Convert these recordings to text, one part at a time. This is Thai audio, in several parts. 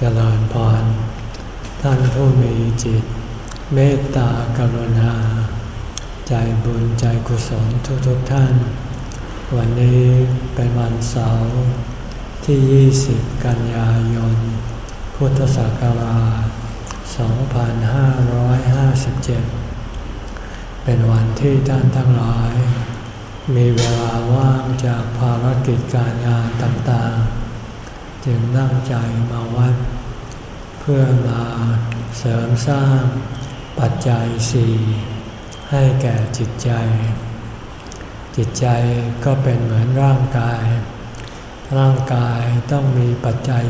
เจริญพร ท่านผู้มีจิต เมตตากรุณา ใจบุญใจกุศลทุกๆทท่าน วันนี้เป็นวันเสาร์ที่ 20 กันยายน พุทธศักราช 2557 เป็นวันที่ท่านทั้งหลาย มีเวลาว่างจากภารกิจการงานต่างๆ จึงนั่งใจมาวัด เพื่อมาเสริมสร้างปัจจัยสี่ให้แก่จิตใจ จิตใจก็เป็นเหมือนร่างกาย ร่างกายต้องมีปัจจัย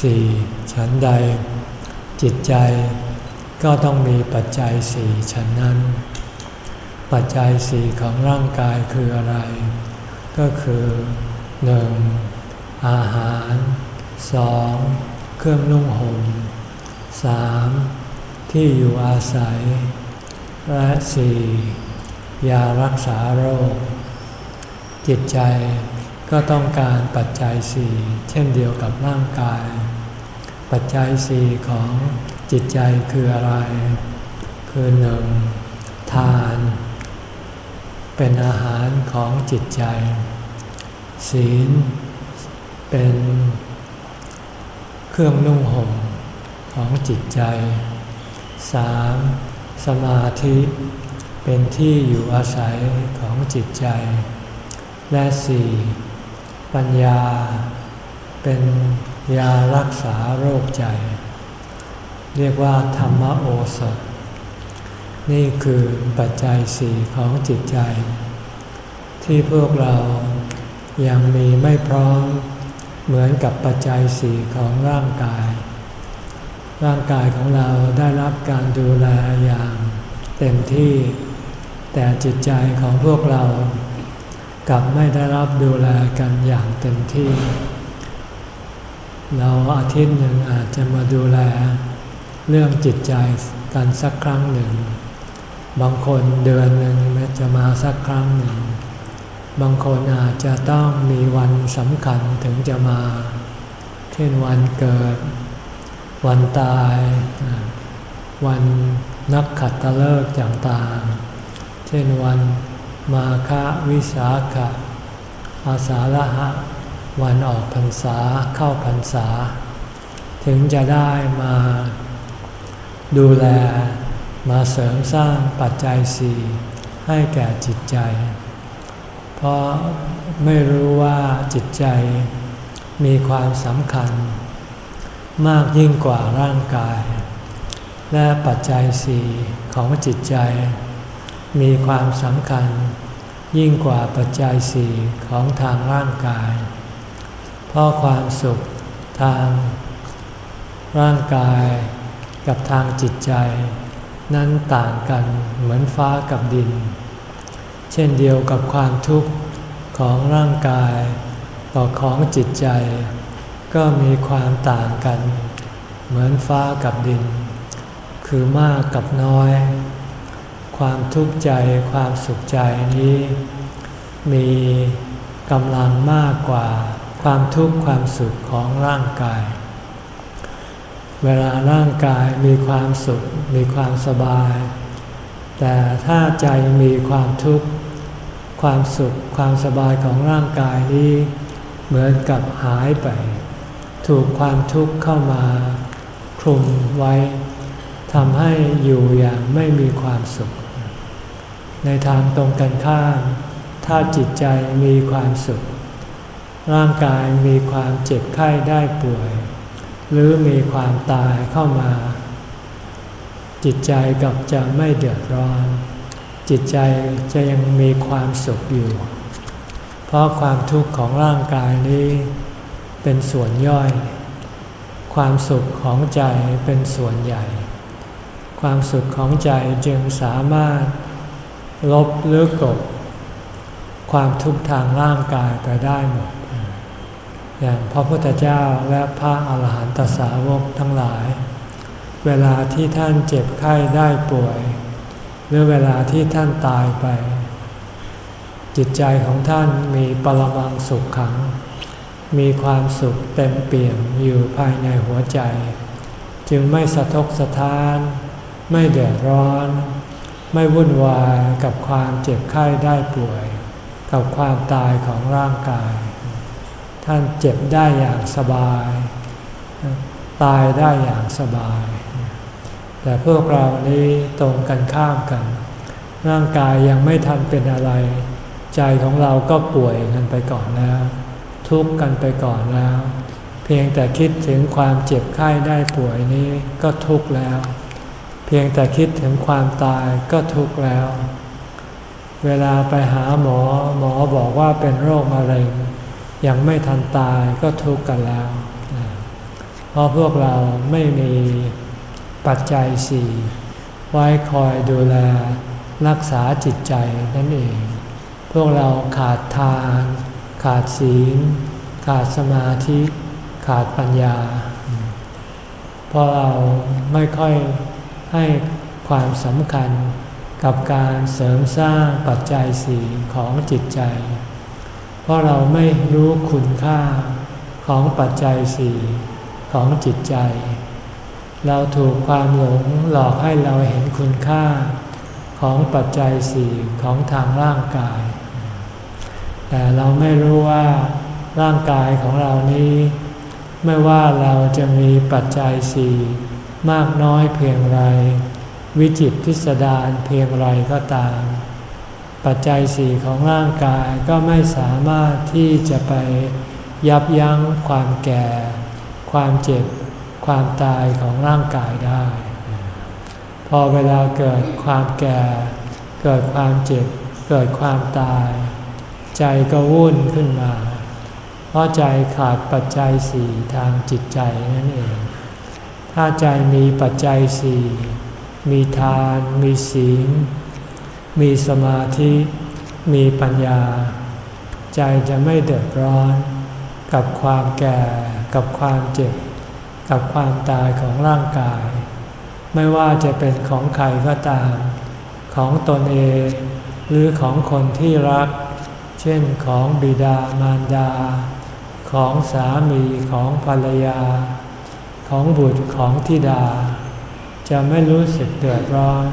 สี่ฉันใด จิตใจก็ต้องมีปัจจัยสี่ฉันนั้น ปัจจัยสี่ของร่างกายคืออะไร ก็คือหนึ่ง อาหาร 2. เครื่องนุ่งห่ม 3. ที่อยู่อาศัย และ 4. ยารักษาโรค จิตใจก็ต้องการปัจจัยสี่เช่นเดียวกับร่างกาย ปัจจัยสี่ของจิตใจคืออะไร คือหนึ่งทาน เป็นอาหารของจิตใจ ศีล เป็นเครื่องนุ่งห่มของจิตใจ 3. สมาธิเป็นที่อยู่อาศัยของจิตใจ และ 4. ปัญญา เป็นยารักษาโรคใจ เรียกว่าธรรมโอสถ นี่คือปัจจัยสี่ของจิตใจ ที่พวกเรายังมีไม่พร้อม เหมือนกับปัจจัยสี่ของร่างกาย ร่างกายของเราได้รับการดูแลอย่างเต็มที่ แต่จิตใจของพวกเรากลับไม่ได้รับดูแลกันอย่างเต็มที่ เราอาทิตย์หนึ่งอาจจะมาดูแล เรื่องจิตใจกันสักครั้งหนึ่ง บางคนเดือนหนึ่งจะมาสักครั้งหนึ่ง บางคนอาจจะต้องมีวันสำคัญถึงจะมา เช่นวันเกิด วันตาย วันนักขัตฤกษ์ต่างๆ เช่นวันมาฆวิสาขะอาสาฬหะ วันออกพรรษาเข้าพรรษา ถึงจะได้มาดูแลมาเสริมสร้างปัจจัยสี่ให้แก่จิตใจ เพราะไม่รู้ว่าจิตใจมีความสำคัญ มากยิ่งกว่าร่างกาย และปัจจัยสี่ของจิตใจ มีความสำคัญ ยิ่งกว่าปัจจัยสี่ของทางร่างกาย เพราะความสุขทาง ร่างกายกับทางจิตใจ นั้นต่างกันเหมือนฟ้ากับดิน เช่นเดียวกับความทุกข์ของร่างกายต่อของจิตใจ ก็มีความต่างกัน เหมือนฟ้ากับดิน คือมากกับน้อย ความทุกข์ใจความสุขใจนี้ มีกำลังมากกว่าความทุกข์ความสุขของร่างกาย เวลาร่างกายมีความสุขมีความสบาย แต่ถ้าใจมีความทุกข์ความสุขความสบายของร่างกายนี้ เหมือนกับหายไป ถูกความทุกข์เข้ามาคลุมไว้ทำให้อยู่อย่างไม่มีความสุข ในทางตรงกันข้ามถ้าจิตใจมีความสุข ร่างกายมีความเจ็บไข้ได้ป่วย หรือมีความตายเข้ามา จิตใจกับจะไม่เดือดร้อน จิตใจจะยังมีความสุขอยู่ เพราะความทุกข์ของร่างกายนี้เป็นส่วนย่อย ความสุขของใจเป็นส่วนใหญ่ ความสุขของใจจึงสามารถลบเลือกบความทุกข์ทางร่างกายไปได้หมดอย่างพระพุทธเจ้าและพระอาหารหันตสาวกทั้งหลาย เวลาที่ท่านเจ็บไข้ได้ป่วย หรือเวลาที่ท่านตายไป จิตใจของท่านมีปรมังสุขขัง มีความสุขเต็มเปี่ยมอยู่ภายในหัวใจ จึงไม่สะทกสะท้าน ไม่เดือดร้อน ไม่วุ่นวายกับความเจ็บไข้ได้ป่วย กับความตายของร่างกาย ท่านเจ็บได้อย่างสบาย ตายได้อย่างสบาย แต่พวกเรานี้ตรงกันข้ามกัน ร่างกายยังไม่ทันเป็นอะไร ใจของเราก็ป่วยกันไปก่อนแล้ว ทุกข์กันไปก่อนแล้ว เพียงแต่คิดถึงความเจ็บไข้ได้ป่วยนี้ก็ทุกข์แล้ว เพียงแต่คิดถึงความตายก็ทุกข์แล้ว เวลาไปหาหมอหมอบอกว่าเป็นโรคมะเร็ง ยังไม่ทันตายก็ทุกข์กันแล้ว เพราะพวกเราไม่มี ปัจจัยสี่ไว้คอยดูแลรักษาจิตใจนั่นเอง พวกเราขาดทาน ขาดศีล ขาดสมาธิ ขาดปัญญา เพราะเราไม่ค่อยให้ความสำคัญกับการเสริมสร้างปัจจัยสีของจิตใจ เพราะเราไม่รู้คุณค่าของปัจจัยสีของจิตใจ เราถูกความหลงหลอกให้เราเห็นคุณค่าของปัจจัยสี่ของทางร่างกาย แต่เราไม่รู้ว่าร่างกายของเรานี้ ไม่ว่าเราจะมีปัจจัยสี่มากน้อยเพียงไร วิจิตพิสดารเพียงไรก็ตาม ปัจจัยสี่ของร่างกายก็ไม่สามารถที่จะไปยับยั้งความแก่ ความเจ็บ ความตายของร่างกายได้ พอเวลาเกิดความแก่ เกิดความเจ็บ เกิดความตาย ใจก็วุ่นขึ้นมา เพราะใจขาดปัจจัยสี่ทางจิตใจนั่นเอง ถ้าใจมีปัจจัยสี่มีทาน มีศีล มีสมาธิ มีปัญญา ใจจะไม่เดือดร้อน กับความแก่ กับความเจ็บ กับความตายของร่างกาย ไม่ว่าจะเป็นของใครก็ตาม ของตนเองหรือของคนที่รัก เช่นของบิดามารดา ของสามีของภรรยา ของบุตรของธิดา จะไม่รู้สึกเดือดร้อน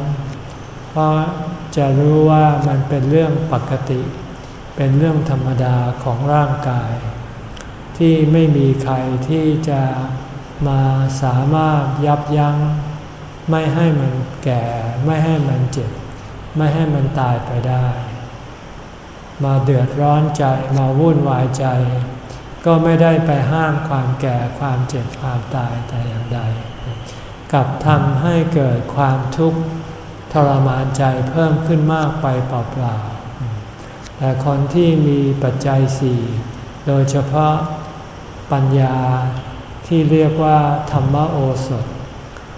เพราะจะรู้ว่ามันเป็นเรื่องปกติ เป็นเรื่องธรรมดาของร่างกาย ที่ไม่มีใครที่จะ มาสามารถยับยัง้ง ไม่ให้มันแก่ ไม่ให้มันเจ็บ ไม่ให้มันตายไปได้ มาเดือดร้อนใจมาวุ่นวายใจ ก็ไม่ได้ไปห้ามความแก่ความเจ็บความตายแต่อย่างใดกลับทำให้เกิดความทุกข์ทรมานใจเพิ่มขึ้นมากไปเปล่าๆ แต่คนที่มีปัจจัยสี่ โดยเฉพาะปัญญา ที่เรียกว่า ธรรมโอสถ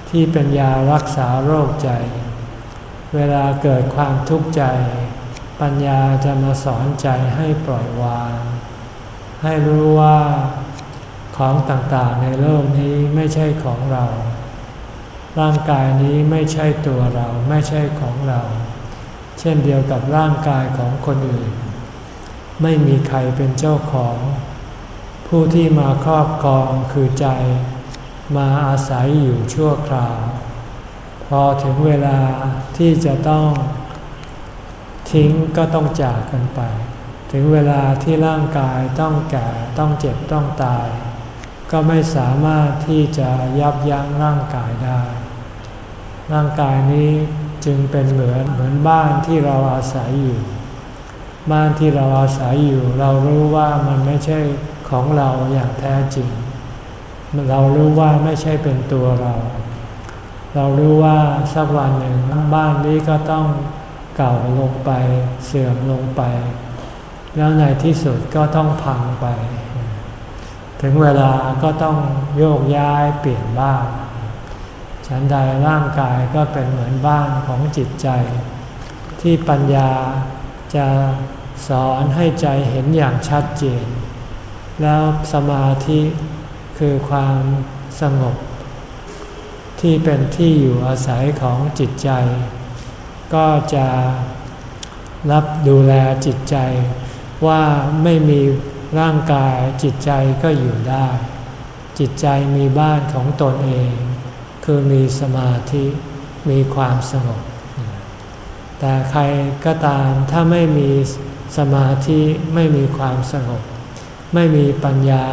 ที่เป็นยารักษาโรคใจ เวลาเกิดความทุกข์ใจ ปัญญาจะมาสอนใจให้ปล่อยวาง ให้รู้ว่าของต่างๆในโลกนี้ไม่ใช่ของเรา ร่างกายนี้ไม่ใช่ตัวเราไม่ใช่ของเรา เช่นเดียวกับร่างกายของคนอื่น ไม่มีใครเป็นเจ้าของ ผู้ที่มาครอบครองคือใจ มาอาศัยอยู่ชั่วคราว พอถึงเวลาที่จะต้องทิ้งก็ต้องจากกันไป ถึงเวลาที่ร่างกายต้องแก่ต้องเจ็บต้องตาย ก็ไม่สามารถที่จะยับยั้งร่างกายได้ ร่างกายนี้จึงเป็นเหมือนเหมือนบ้านที่เราอาศัยอยู่ บ้านที่เราอาศัยอยู่ เรารู้ว่ามันไม่ใช่ ของเราอย่างแท้จริง เรารู้ว่าไม่ใช่เป็นตัวเรา เรารู้ว่าสักวันหนึ่งบ้านนี้ก็ต้องเก่าลงไป เสื่อมลงไป แล้วในที่สุดก็ต้องพังไป ถึงเวลาก็ต้องโยกย้ายเปลี่ยนบ้าน ฉันใดร่างกายก็เป็นเหมือนบ้านของจิตใจ ที่ปัญญาจะสอนให้ใจเห็นอย่างชัดเจน แล้วสมาธิคือความสงบ ที่เป็นที่อยู่อาศัยของจิตใจ ก็จะรับดูแลจิตใจว่าไม่มีร่างกายจิตใจก็อยู่ได้ จิตใจมีบ้านของตนเอง คือมีสมาธิมีความสงบ แต่ใครก็ตามถ้าไม่มีสมาธิไม่มีความสงบ ไม่มีปัญญา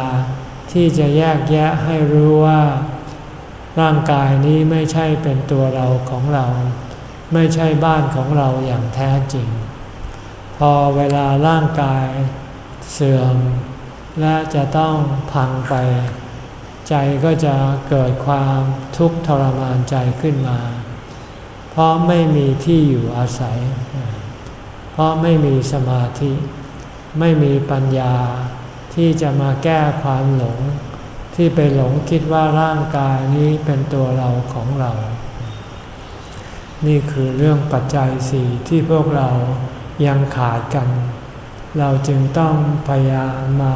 ที่จะแยกแยะให้รู้ว่า ร่างกายนี้ไม่ใช่เป็นตัวเราของเรา ไม่ใช่บ้านของเราอย่างแท้จริง พอเวลาร่างกายเสื่อม และจะต้องพังไป ใจก็จะเกิดความทุกข์ทรมานใจขึ้นมา เพราะไม่มีที่อยู่อาศัย เพราะไม่มีสมาธิ ไม่มีปัญญา ที่จะมาแก้ความหลง ที่ไปหลงคิดว่าร่างกายนี้เป็นตัวเราของเรา นี่คือเรื่องปัจจัยสี่ที่พวกเรายังขาดกัน เราจึงต้องพยายามมา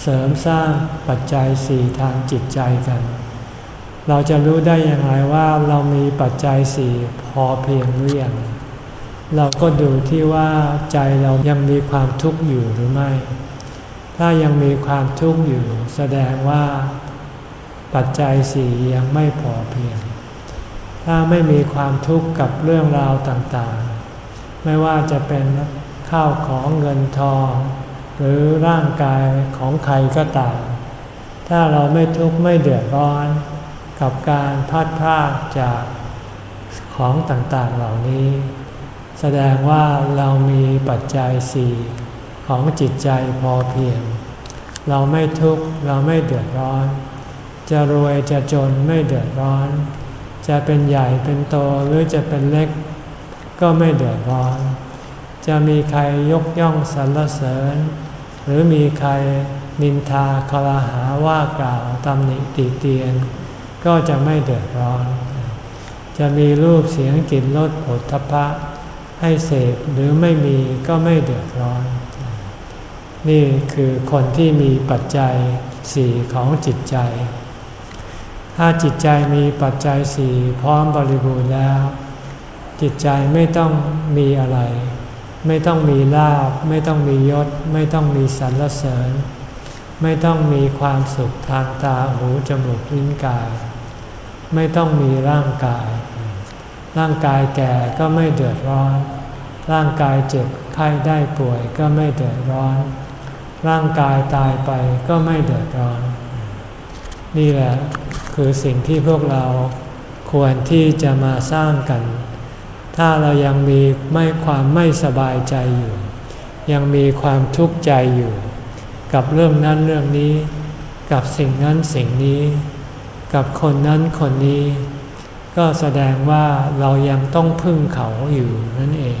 เสริมสร้างปัจจัยสี่ทางจิตใจกัน เราจะรู้ได้อย่างไรว่าเรามีปัจจัยสี่พอเพียงหรือยัง เราก็ดูที่ว่าใจเรายังมีความทุกข์อยู่หรือไม่ ถ้ายังมีความทุกข์อยู่ แสดงว่าปัจจัยสี่ยังไม่พอเพียง ถ้าไม่มีความทุกข์กับเรื่องราวต่างๆ ไม่ว่าจะเป็นข้าวของเงินทอง หรือร่างกายของใครก็ตาม ถ้าเราไม่ทุกข์ไม่เดือดร้อนกับการพัดพลาดจากของต่างๆเหล่านี้ แสดงว่าเรามีปัจจัยสี่ ของจิตใจพอเพียง เราไม่ทุกข์เราไม่เดือดร้อน จะรวยจะจนไม่เดือดร้อน จะเป็นใหญ่เป็นโตหรือจะเป็นเล็ก ก็ไม่เดือดร้อน จะมีใครยกย่องสรรเสริญ หรือมีใครนินทาคลาหาว่ากล่าวตำหนิติเตียน ก็จะไม่เดือดร้อน จะมีรูปเสียงกลิ่นรสผลทพะให้เสพหรือไม่มีก็ไม่เดือดร้อน นี่คือคนที่มีปัจจัยสี่ของจิตใจ ถ้าจิตใจมีปัจจัยสี่พร้อมบริบูรณ์แล้ว จิตใจไม่ต้องมีอะไร ไม่ต้องมีลาบ ไม่ต้องมียศ ไม่ต้องมีสรรเสริญ ไม่ต้องมีความสุขทางตาหูจมูกลิ้นกาย ไม่ต้องมีร่างกาย ร่างกายแก่ก็ไม่เดือดร้อน ร่างกายเจ็บไข้ได้ป่วยก็ไม่เดือดร้อน ร่างกายตายไปก็ไม่เดือดร้อน นี่แหละคือสิ่งที่พวกเราควรที่จะมาสร้างกัน ถ้าเรายังมีไม่ความไม่สบายใจอยู่ ยังมีความทุกข์ใจอยู่ กับเรื่องนั้นเรื่องนี้ กับสิ่งนั้นสิ่งนี้ กับคนนั้นคนนี้ ก็แสดงว่าเรายังต้องพึ่งเขาอยู่นั่นเอง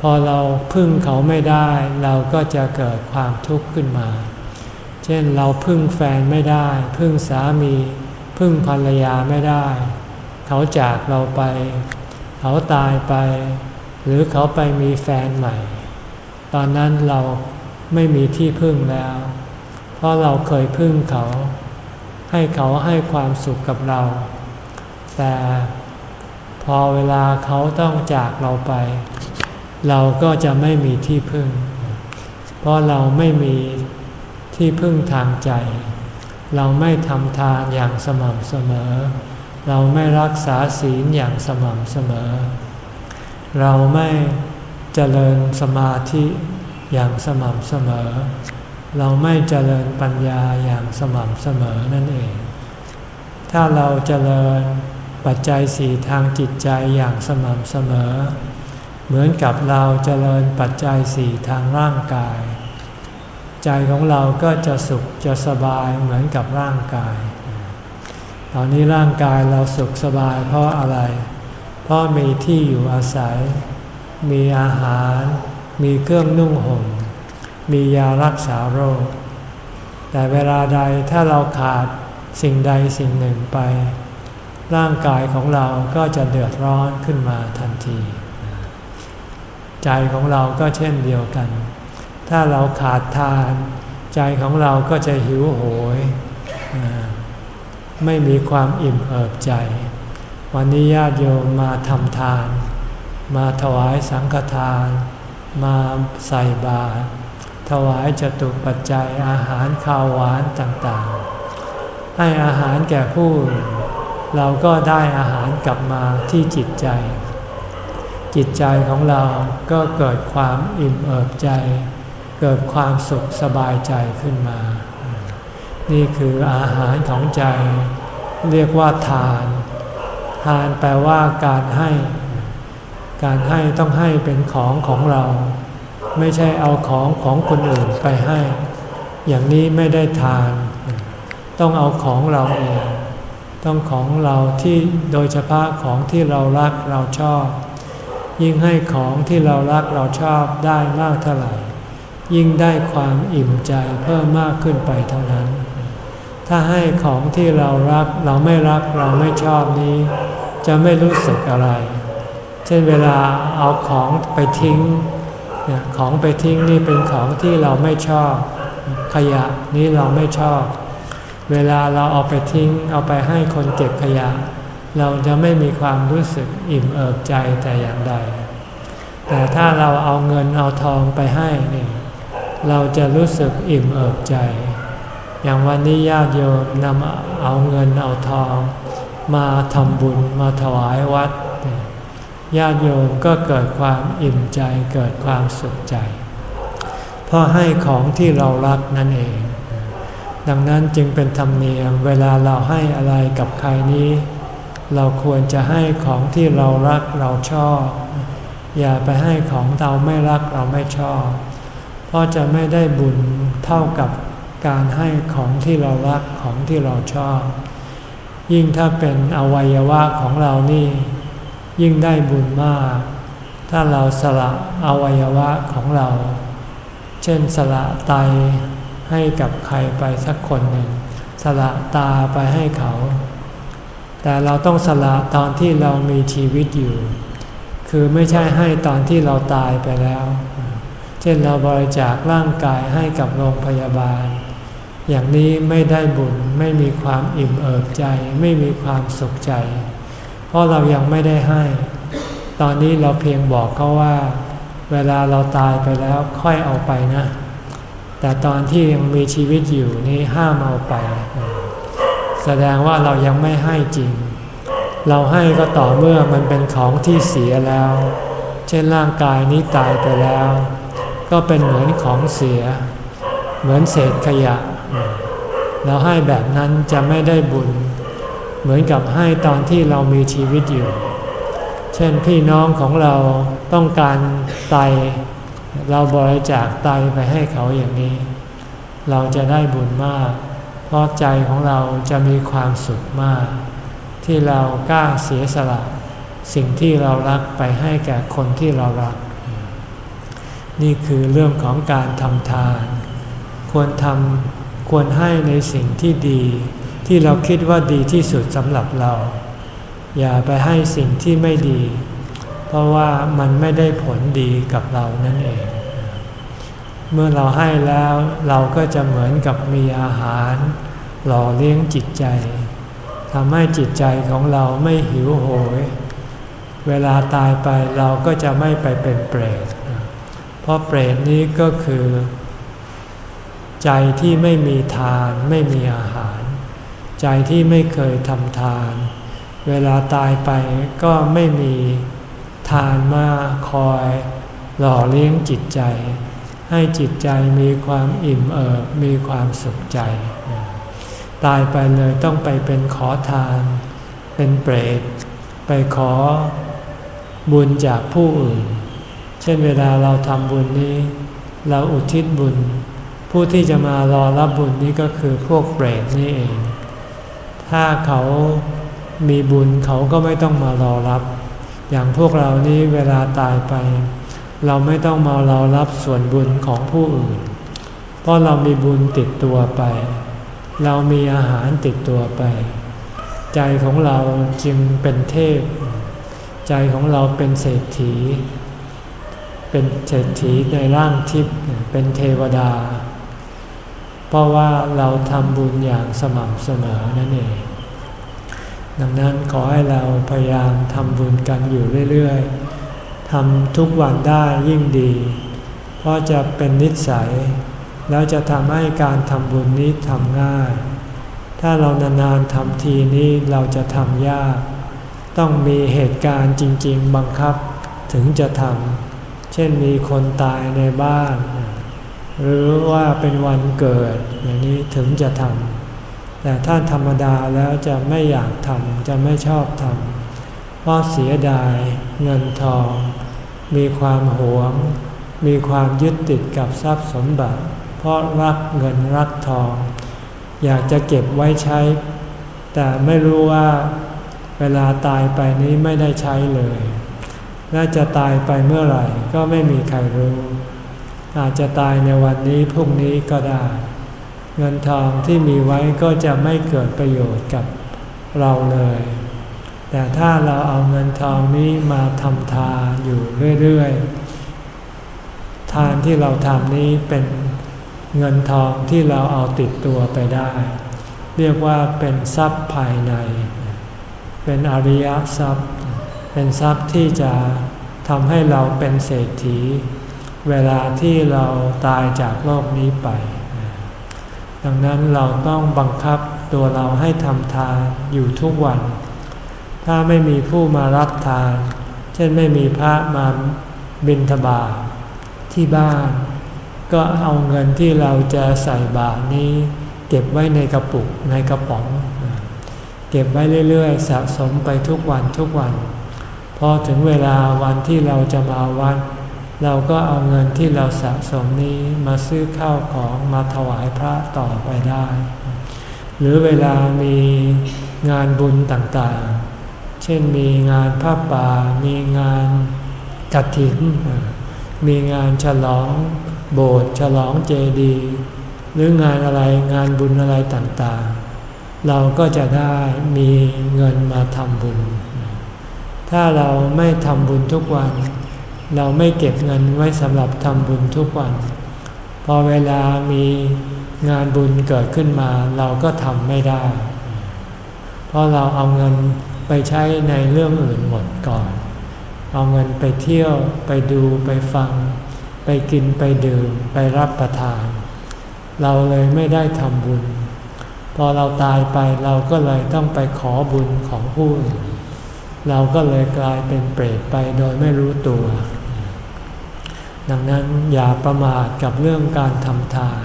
พอเราพึ่งเขาไม่ได้ เราก็จะเกิดความทุกข์ขึ้นมา เช่นเราพึ่งแฟนไม่ได้ พึ่งสามี พึ่งภรรยาไม่ได้ เขาจากเราไป เขาตายไป หรือเขาไปมีแฟนใหม่ ตอนนั้นเราไม่มีที่พึ่งแล้ว เพราะเราเคยพึ่งเขา ให้เขาให้ความสุขกับเรา แต่พอเวลาเขาต้องจากเราไป เราก็จะไม่มีที่พึ่ง เพราะเราไม่มีที่พึ่งทางใจ เราไม่ทำทานอย่างสม่ำเสมอ เราไม่รักษาศีลอย่างสม่ำเสมอ เราไม่เจริญสมาธิอย่างสม่ำเสมอ เราไม่เจริญปัญญาอย่างสม่ำเสมอนั่นเอง ถ้าเราเจริญปัจจัยสี่ทางจิตใจอย่างสม่ำเสมอ เหมือนกับเราจเจริญปัจจัยสี่ทางร่างกาย ใจของเราก็จะสุขจะสบายเหมือนกับร่างกาย ตอนนี้ร่างกายเราสุขสบายเพราะอะไร เพราะมีที่อยู่อาศัย มีอาหาร มีเครื่องนุ่งห่ม มียารักษาโรค แต่เวลาใดถ้าเราขาดสิ่งใดสิ่งหนึ่งไป ร่างกายของเราก็จะเดือดร้อนขึ้นมาทันที ใจของเราก็เช่นเดียวกัน ถ้าเราขาดทาน ใจของเราก็จะหิวโหย ไม่มีความอิ่มเอิบใจ วันนี้ญาติโยมมาทำทาน มาถวายสังฆทาน มาใส่บาตรถวายจตุปัจจัยอาหารข้าวหวานต่างๆ ให้อาหารแก่ผู้ เราก็ได้อาหารกลับมาที่จิตใจ จิตใจของเราก็เกิดความอิ่มเอิบใจ เกิดความสุขสบายใจขึ้นมา นี่คืออาหารของใจ เรียกว่าทาน ทานแปลว่าการให้ การให้ต้องให้เป็นของของเรา ไม่ใช่เอาของของคนอื่นไปให้ อย่างนี้ไม่ได้ทาน ต้องเอาของเราเอง ต้องของเราที่โดยเฉพาะของที่เรารักเราชอบ ยิ่งให้ของที่เรารักเราชอบได้มากเท่าไหร่ ยิ่งได้ความอิ่มใจเพิ่มมากขึ้นไปเท่านั้น ถ้าให้ของที่เรารักเราไม่รักเราไม่ชอบนี้ จะไม่รู้สึกอะไร เช่นเวลาเอาของไปทิ้งของไปทิ้งนี่เป็นของที่เราไม่ชอบ ขยะนี้เราไม่ชอบ เวลาเราเอาไปทิ้ง เอาไปให้คนเก็บขยะ เราจะไม่มีความรู้สึกอิ่มเอิบใจแต่อย่างใด แต่ถ้าเราเอาเงินเอาทองไปให้นี่เราจะรู้สึกอิ่มเอิบใจ อย่างวันนี้ญาติโยมนำเอาเงินเอาทอง มาทำบุญมาถวายวัด ญาติโยมก็เกิดความอิ่มใจเกิดความสุขใจ เพราะให้ของที่เรารักนั่นเอง ดังนั้นจึงเป็นธรรมเนียมเวลาเราให้อะไรกับใครนี้ เราควรจะให้ของที่เรารักเราชอบ อย่าไปให้ของเราไม่รักเราไม่ชอบ เพราะจะไม่ได้บุญเท่ากับการให้ของที่เรารักของที่เราชอบ ยิ่งถ้าเป็นอวัยวะของเรานี่ ยิ่งได้บุญมาก ถ้าเราสละอวัยวะของเรา เช่นสละไตให้กับใครไปสักคนหนึ่ง สละตาไปให้เขา แต่เราต้องสละตอนที่เรามีชีวิตอยู่ คือไม่ใช่ให้ตอนที่เราตายไปแล้ว เช่นเราบริจาคร่างกายให้กับโรงพยาบาล อย่างนี้ไม่ได้บุญไม่มีความอิ่มเอิบใจ ไม่มีความสุขใจ เพราะเรายังไม่ได้ให้ ตอนนี้เราเพียงบอกเขาว่า เวลาเราตายไปแล้วค่อยเอาไปนะ แต่ตอนที่ยังมีชีวิตอยู่นี่ห้ามเอาไป แสดงว่าเรายังไม่ให้จริง เราให้ก็ต่อเมื่อมันเป็นของที่เสียแล้ว เช่นร่างกายนี้ตายไปแล้ว ก็เป็นเหมือนของเสีย เหมือนเศษขยะ เราให้แบบนั้นจะไม่ได้บุญ เหมือนกับให้ตอนที่เรามีชีวิตอยู่ เช่นพี่น้องของเราต้องการไต เราบริจาคไตไปให้เขาอย่างนี้ เราจะได้บุญมาก เพราะใจของเราจะมีความสุขมาก ที่เรากล้าเสียสละสิ่งที่เรารักไปให้แก่คนที่เรารัก นี่คือเรื่องของการทำทาน ควรทำควรให้ในสิ่งที่ดี ที่เราคิดว่าดีที่สุดสำหรับเรา อย่าไปให้สิ่งที่ไม่ดี เพราะว่ามันไม่ได้ผลดีกับเรานั่นเอง เมื่อเราให้แล้วเราก็จะเหมือนกับมีอาหาร หล่อเลี้ยงจิตใจทำให้จิตใจของเราไม่หิวโหย เวลาตายไปเราก็จะไม่ไปเป็นเปรต เพราะเปรตนี้ก็คือ ใจที่ไม่มีทานไม่มีอาหาร ใจที่ไม่เคยทำทาน เวลาตายไปก็ไม่มีทานมาคอย หล่อเลี้ยงจิตใจ ให้จิตใจมีความอิ่มเอิบมีความสุขใจ ตายไปเลยต้องไปเป็นขอทาน เป็นเปรต ไปขอบุญจากผู้อื่น เช่นเวลาเราทำบุญนี้ เราอุทิศบุญ ผู้ที่จะมารอรับบุญนี้ก็คือพวกเปรตนี่เอง ถ้าเขามีบุญเขาก็ไม่ต้องมารอรับ อย่างพวกเรานี้เวลาตายไป เราไม่ต้องมาเรอรับส่วนบุญของผู้อื่น เพราะเรามีบุญติดตัวไป เรามีอาหารติดตัวไป ใจของเราจึงเป็นเทพ ใจของเราเป็นเศรษฐี เป็นเศรษฐีในร่างทิพย์เป็นเทวดา เพราะว่าเราทำบุญอย่างสม่ำเสมอนั่นเอง ดังนั้นขอให้เราพยายามทำบุญกันอยู่เรื่อยๆ ทำทุกวันได้ยิ่งดี เพราะจะเป็นนิสัย แล้วจะทำให้การทำบุญนี้ทำง่าย ถ้าเรานานๆทำทีนี้เราจะทำยาก ต้องมีเหตุการณ์จริง ๆ บังคับถึงจะทำ เช่นมีคนตายในบ้าน หรือว่าเป็นวันเกิดอย่างนี้ถึงจะทำ แต่ถ้าธรรมดาแล้วจะไม่อยากทำจะไม่ชอบทำเพราะเสียดายเงินทอง มีความหวง มีความยึดติดกับทรัพย์สมบัติ เพราะรักเงินรักทอง อยากจะเก็บไว้ใช้ แต่ไม่รู้ว่าเวลาตายไปนี้ไม่ได้ใช้เลยและจะตายไปเมื่อไหร่ก็ไม่มีใครรู้ อาจจะตายในวันนี้พรุ่งนี้ก็ได้ เงินทองที่มีไว้ก็จะไม่เกิดประโยชน์กับเราเลย แต่ถ้าเราเอาเงินทองนี้มาทำทานอยู่เรื่อยๆ ทานที่เราทำนี้เป็นเงินทองที่เราเอาติดตัวไปได้ เรียกว่าเป็นทรัพย์ภายใน เป็นอริยทรัพย์ เป็นทรัพย์ที่จะทำให้เราเป็นเศรษฐี เวลาที่เราตายจากโลกนี้ไป ดังนั้นเราต้องบังคับตัวเราให้ทำทานอยู่ทุกวัน ถ้าไม่มีผู้มารับทาน เช่นไม่มีพระมาบิณฑบาตทที่บ้าน ก็เอาเงินที่เราจะใส่บาตรนี้ เก็บไว้ในกระปุกในกระป๋อง เก็บไว้เรื่อยๆ สะสมไปทุกวันทุกวัน พอถึงเวลาวันที่เราจะมาวัดเราก็เอาเงินที่เราสะสมนี้มาซื้อข้าวของมาถวายพระต่อไปได้ หรือเวลามีงานบุญต่างๆ ช่นมีงานพระป่า มีงานกัดถิน มีงานฉลองโบสถ์ฉลองเจดีย์หรืองานอะไรงานบุญอะไรต่างๆ เราก็จะได้มีเงินมาทำบุญ ถ้าเราไม่ทำบุญทุกวัน เราไม่เก็บเงินไว้สำหรับทำบุญทุกวัน พอเวลามีงานบุญเกิดขึ้นมาเราก็ทำไม่ได้ เพราะเราเอาเงิน ไปใช้ในเรื่องอื่นหมดก่อน เอาเงินไปเที่ยวไปดูไปฟัง ไปกินไปดื่มไปรับประทาน เราเลยไม่ได้ทำบุญ พอเราตายไปเราก็เลยต้องไปขอบุญของผู้อื่นเราก็เลยกลายเป็นเปรตไปโดยไม่รู้ตัว ดังนั้นอย่าประมาทกับเรื่องการทำทาน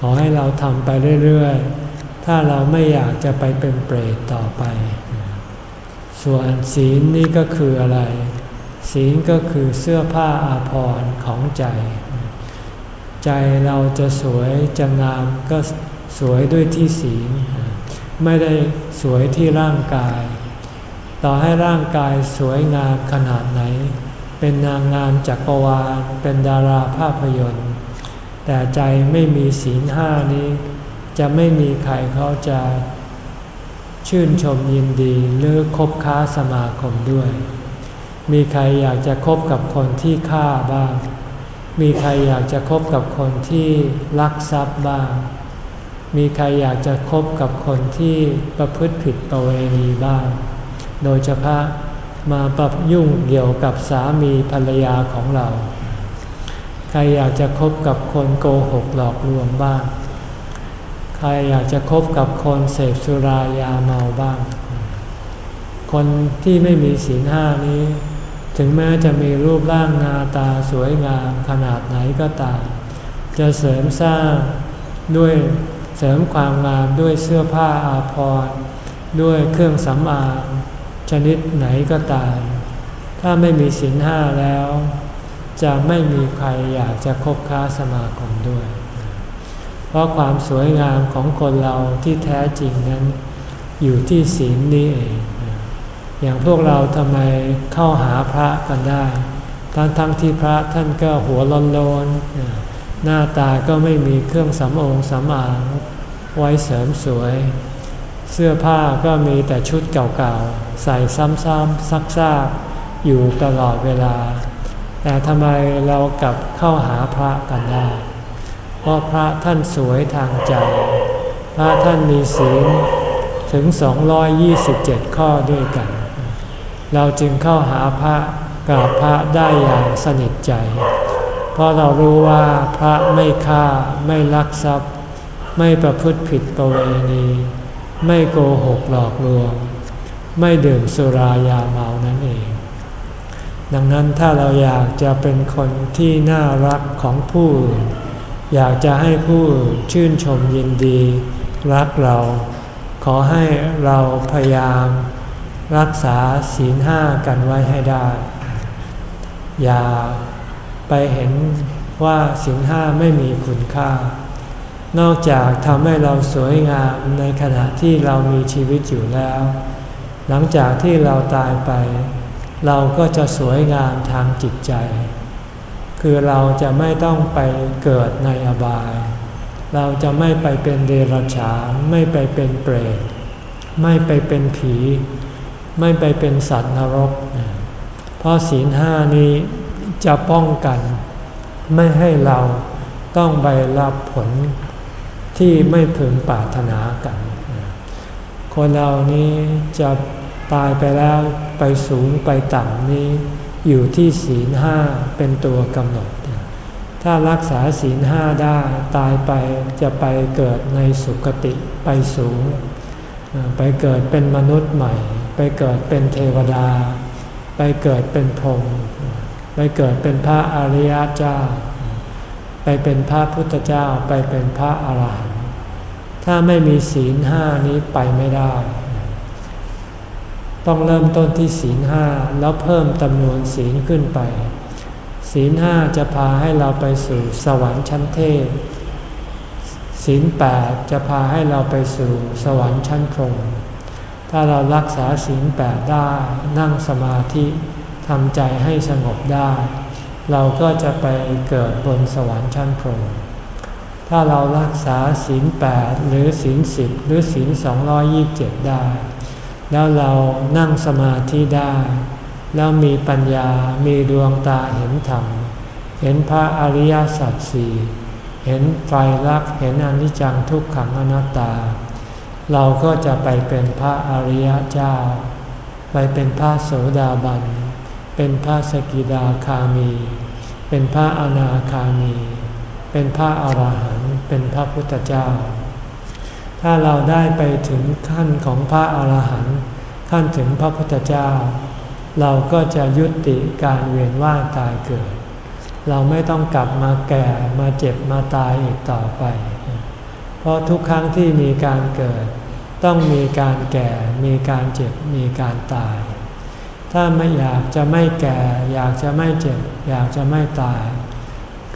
ขอให้เราทำไปเรื่อยๆ ถ้าเราไม่อยากจะไปเป็นเปรตต่อไป ส่วนศีลนี่ก็คืออะไร ศีลก็คือเสื้อผ้าอาภรณ์ของใจ ใจเราจะสวยจะงามก็สวยด้วยที่ศีล ไม่ได้สวยที่ร่างกาย ต่อให้ร่างกายสวยงามขนาดไหน เป็นนางงามจักรวาล เป็นดาราภาพยนตร์ แต่ใจไม่มีศีลห้านี้ จะไม่มีใครเขาจะชื่นชมยินดีหรือคบค้าสมาคมด้วย มีใครอยากจะคบกับคนที่ฆ่าบ้าง มีใครอยากจะคบกับคนที่ลักทรัพย์บ้าง มีใครอยากจะคบกับคนที่ประพฤติผิดประเวณีบ้าง โดยเฉพาะมาปรับยุ่งเกี่ยวกับสามีภรรยาของเรา ใครอยากจะคบกับคนโกหกหลอกลวงบ้าง รอยากจะคบกับคนเสพสุรายาเมาบ้าง คนที่ไม่มีศีลห้านี้ ถึงแม้จะมีรูปร่างงาตาสวยงามขนาดไหนก็ตาม จะเสริมสร้างด้วยเสริมความงามด้วยเสื้อผ้าอาภรณ์ด้วยเครื่องสำอางชนิดไหนก็ตาม ถ้าไม่มีศีลห้าแล้ว จะไม่มีใครอยากจะคบค้าสมาคมด้วย ราะความสวยงามของคนเราที่แท้จริงนั้น อยู่ที่ศีลนี้เอง อย่างพวกเราทำไมเข้าหาพระกันได้ ทั้งทั้งที่พระท่านก็หัวลนลนหน้าตาก็ไม่มีเครื่องสำองสำอางไว้เสริมสวย เสื้อผ้าก็มีแต่ชุดเก่าๆ ใส่ซ้ำๆซักซากอยู่ตลอดเวลา แต่ทำไมเรากลับเข้าหาพระกันได้ เพราะพระท่านสวยทางใจ พระท่านมีศีลถึง 227 ข้อด้วยกัน เราจึงเข้าหาพระกราบพระได้อย่างสนิทใจ เพราะเรารู้ว่าพระไม่ฆ่าไม่ลักทรัพย์ ไม่ประพฤติผิดประเวณี ไม่โกหกหลอกลวง ไม่ดื่มสุรายาเมานั่นเอง ดังนั้นถ้าเราอยากจะเป็นคนที่น่ารักของผู้อื่น อยากจะให้ผู้ชื่นชมยินดี รักเรา ขอให้เราพยายาม รักษาศีลห้ากันไว้ให้ได้ อย่าไปเห็นว่าศีลห้าไม่มีคุณค่า นอกจากทำให้เราสวยงามในขณะที่เรามีชีวิตอยู่แล้ว หลังจากที่เราตายไป เราก็จะสวยงามทางจิตใจ คือเราจะไม่ต้องไปเกิดในอบาย เราจะไม่ไปเป็นเดรัจฉานไม่ไปเป็นเปรตไม่ไปเป็นผี ไม่ไปเป็นสัตว์นรก เพราะศีลห้านี้จะป้องกัน ไม่ให้เราต้องไปรับผลที่ไม่พึงปรารถนากัน คนเรานี้จะตายไปแล้วไปสูงไปต่ำนี้ อยู่ที่ศีลห้าเป็นตัวกำหนด ถ้ารักษาศีลห้าได้ตายไปจะไปเกิดในสุคติไปสูง ไปเกิดเป็นมนุษย์ใหม่ ไปเกิดเป็นเทวดา ไปเกิดเป็นพรหมไปเกิดเป็นพระอริยเจ้า ไปเป็นพระพุทธเจ้าไปเป็นพระอาหารหันต์ถ้าไม่มีศีลห้านี้ไปไม่ได้ ต้องเริ่มต้นที่ศีลห้าแล้วเพิ่มจำนวนศีลขึ้นไป ศีลห้าจะพาให้เราไปสู่สวรรค์ชั้นเทพศีลแปดจะพาให้เราไปสู่สวรรค์ชั้นพรหมถ้าเรารักษาศีลแปดได้นั่งสมาธิทำใจให้สงบได้ เราก็จะไปเกิดบนสวรรค์ชั้นพรหมถ้าเรารักษาศีลแปดหรือศีลสิบหรือศีลสองยี่เจ็ดได้ แล้วเรานั่งสมาธิได้ แล้วมีปัญญา มีดวงตาเห็นธรรม เห็นพระอริยสัจสี่เห็นไฟลักเห็นอนิจจังทุกขังอนัตตา เราก็จะไปเป็นพระอริยเจ้า ไปเป็นพระโสดาบัน เป็นพระสกิดาคามี เป็นพระอนาคามี เป็นพระอรหันต์ เป็นพระพุทธเจ้า ถ้าเราได้ไปถึงขั้นของพระอรหันต์ขั้นถึงพระพุทธเจ้า เราก็จะยุติการเวียนว่ายตายเกิด เราไม่ต้องกลับมาแก่มาเจ็บมาตายอีกต่อไป เพราะทุกครั้งที่มีการเกิด ต้องมีการแก่มีการเจ็บมีการตาย ถ้าไม่อยากจะไม่แก่ อยากจะไม่เจ็บ อยากจะไม่ตาย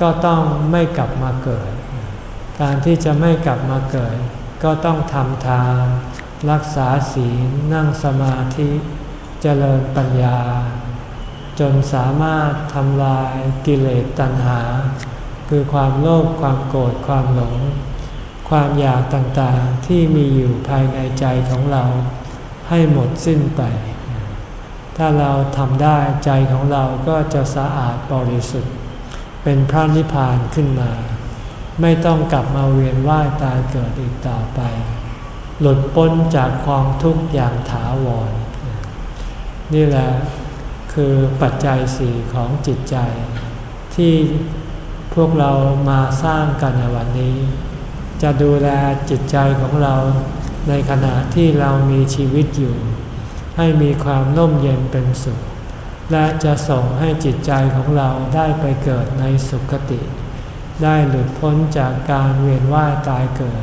ก็ต้องไม่กลับมาเกิด การที่จะไม่กลับมาเกิด ก็ต้องทำทาน รักษาศีลนั่งสมาธิเจริญปัญญา จนสามารถทำลายกิเลสตัณหา คือความโลภความโกรธความหลง ความอยากต่างๆที่มีอยู่ภายในใจของเรา ให้หมดสิ้นไป ถ้าเราทำได้ใจของเราก็จะสะอาดบริสุทธิ์ เป็นพระนิพพานขึ้นมา ไม่ต้องกลับมาเวียนว่ายตายเกิดอีกต่อไป หลุดพ้นจากความทุกข์อย่างถาวร นี่แหละคือปัจจัยสี่ของจิตใจ ที่พวกเรามาสร้างกันในวันนี้ จะดูแลจิตใจของเราในขณะที่เรามีชีวิตอยู่ ให้มีความน่มเย็นเป็นสุข และจะส่งให้จิตใจของเราได้ไปเกิดในสุคติ ได้หลุดพ้นจากการเวียนว่ายตายเกิด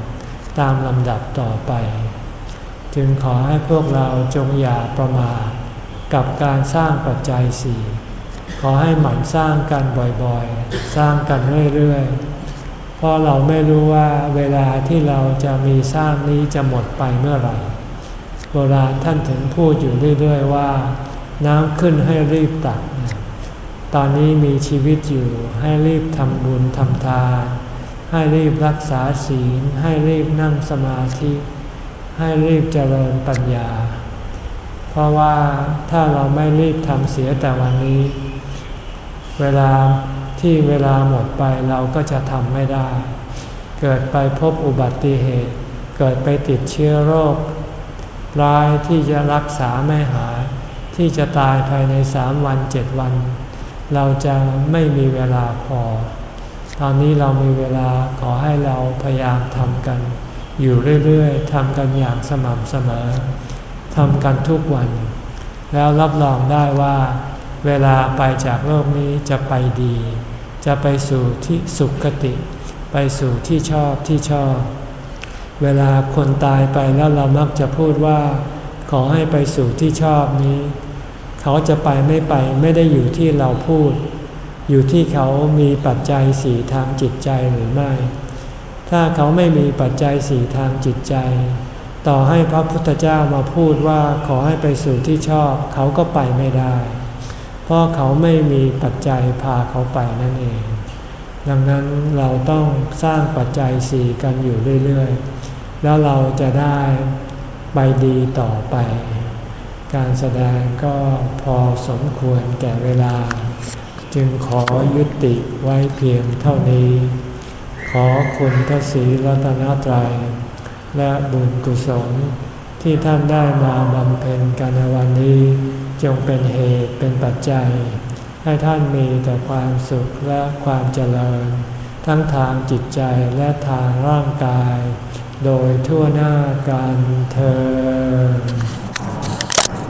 ตามลำดับต่อไป จึงขอให้พวกเราจงอย่าประมาทกับการสร้างปัจจัยสี่ขอให้หมั่นสร้างกันบ่อยๆ สร้างกันเรื่อยๆ เพราะเราไม่รู้ว่าเวลาที่เราจะมีสร้างนี้จะหมดไปเมื่อไหร่โบราณท่านถึงพูดอยู่เรื่อยๆว่า น้ำขึ้นให้รีบตัก ตอนนี้มีชีวิตอยู่ให้รีบทำบุญทำทาน ให้รีบรักษาศีล ให้รีบนั่งสมาธิ ให้รีบเจริญปัญญา เพราะว่าถ้าเราไม่รีบทำเสียแต่วันนี้ เวลาที่เวลาหมดไปเราก็จะทำไม่ได้ เกิดไปพบอุบัติเหตุ เกิดไปติดเชื้อโรคร้ายที่จะรักษาไม่หาย ที่จะตายภายในสามวันเจ็ดวัน เราจะไม่มีเวลาพอ ตอนนี้เรามีเวลาขอให้เราพยายามทำกัน อยู่เรื่อยๆทำกันอย่างสม่ำเสมอทำกันทุกวัน แล้วรับรองได้ว่า เวลาไปจากโลกนี้จะไปดี จะไปสู่ที่สุขคติ ไปสู่ที่ชอบที่ชอบ เวลาคนตายไปแล้วเรามักจะพูดว่า ขอให้ไปสู่ที่ชอบนี้ เขาจะไปไม่ไปไม่ได้อยู่ที่เราพูด อยู่ที่เขามีปัจจัยสี่ทางจิตใจหรือไม่ ถ้าเขาไม่มีปัจจัยสี่ทางจิตใจ ต่อให้พระพุทธเจ้ามาพูดว่าขอให้ไปสู่ที่ชอบ เขาก็ไปไม่ได้ เพราะเขาไม่มีปัจจัยพาเขาไปนั่นเอง ดังนั้นเราต้องสร้างปัจจัยสี่กันอยู่เรื่อยๆ แล้วเราจะได้ไปดีต่อไป การแสดงก็พอสมควรแก่เวลา จึงขอยุติไว้เพียงเท่านี้ ขอคุณพระศรีรัตนตรัย และบุญกุศลที่ท่านได้มาบำเพ็ญกันในวันนี้ จงเป็นเหตุเป็นปัจจัย ให้ท่านมีแต่ความสุขและความเจริญ ทั้งทางจิตใจและทางร่างกาย โดยทั่วหน้ากันเธอ